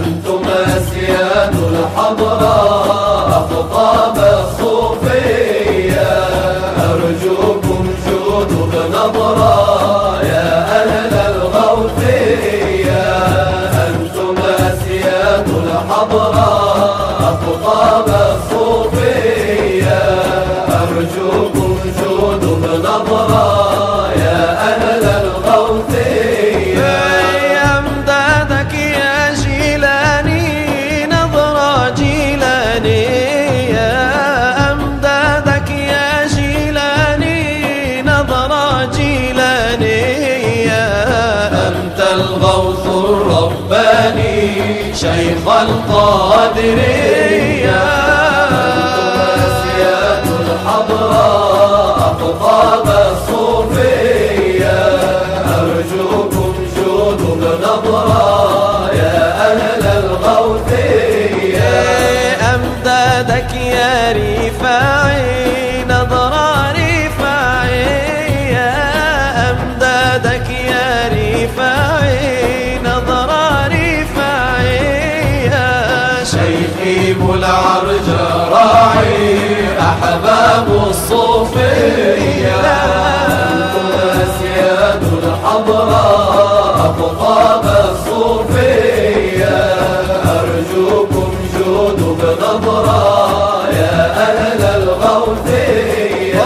أنتم أسياد الحضراء أقطاب الصوفية أرجوكم جودوا بنظرة يا أهل الغوثية. أنتم أسياد الحضراء أقطاب شيخ القادرية. أسياد الحضراء أقطاب الصوفية أرجوكم جودوا بنظرة يا أهل الغوثية أمدادك يا رفاعي. يجيب العرج راعي أحباب الصوفية أسياد الحضراء أقطاب الصوفية أرجوكم جودوا بنظرة يا أهل الغوثية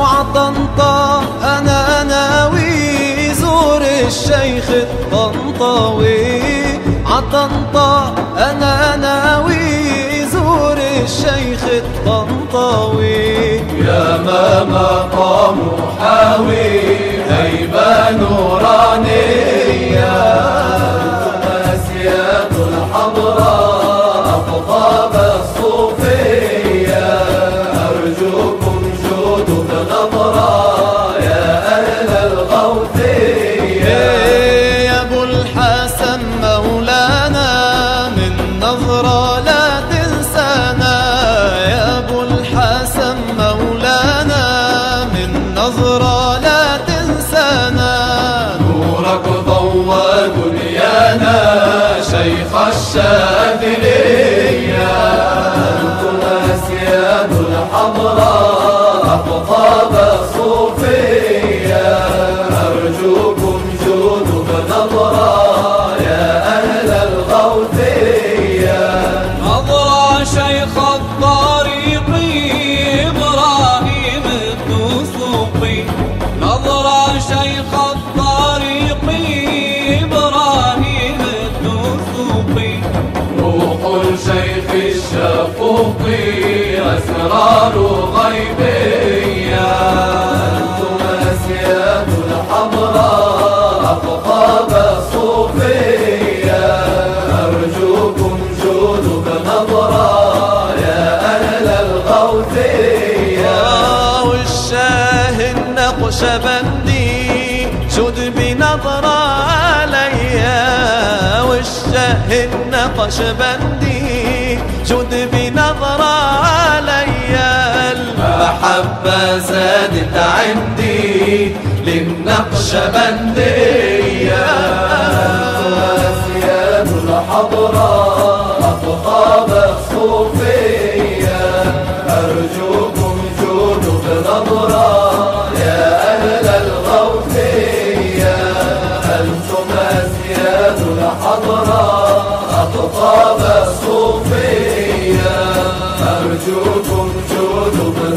وعطنطا أنا ناوي زور الشيخ الطنطاوي. عطنطا أنا ناوي زور الشيخ الطنطاوي. يا ما مقام حاوي هيبة نورانية نظرة لا تنسانا يا أبو الحسن مولانا. من نظرة لا تنسانا. نورك ضوى دنيانا شيخ الشاذلية. أنتم أسياد الحضراء روح الشيخ الشفوقي أسرار غيبية والشاه النقشبندي شد بنظرة عليا المحبة زادت عندي. للنقشبندية أسياد الحضراء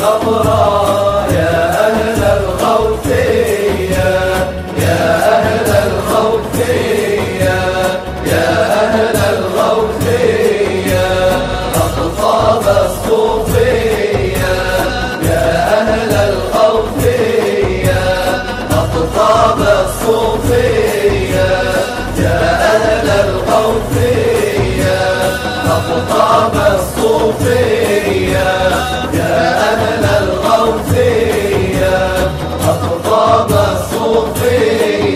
جودوا الصوفية يا أهل الغوثية أقطاب الصوفية.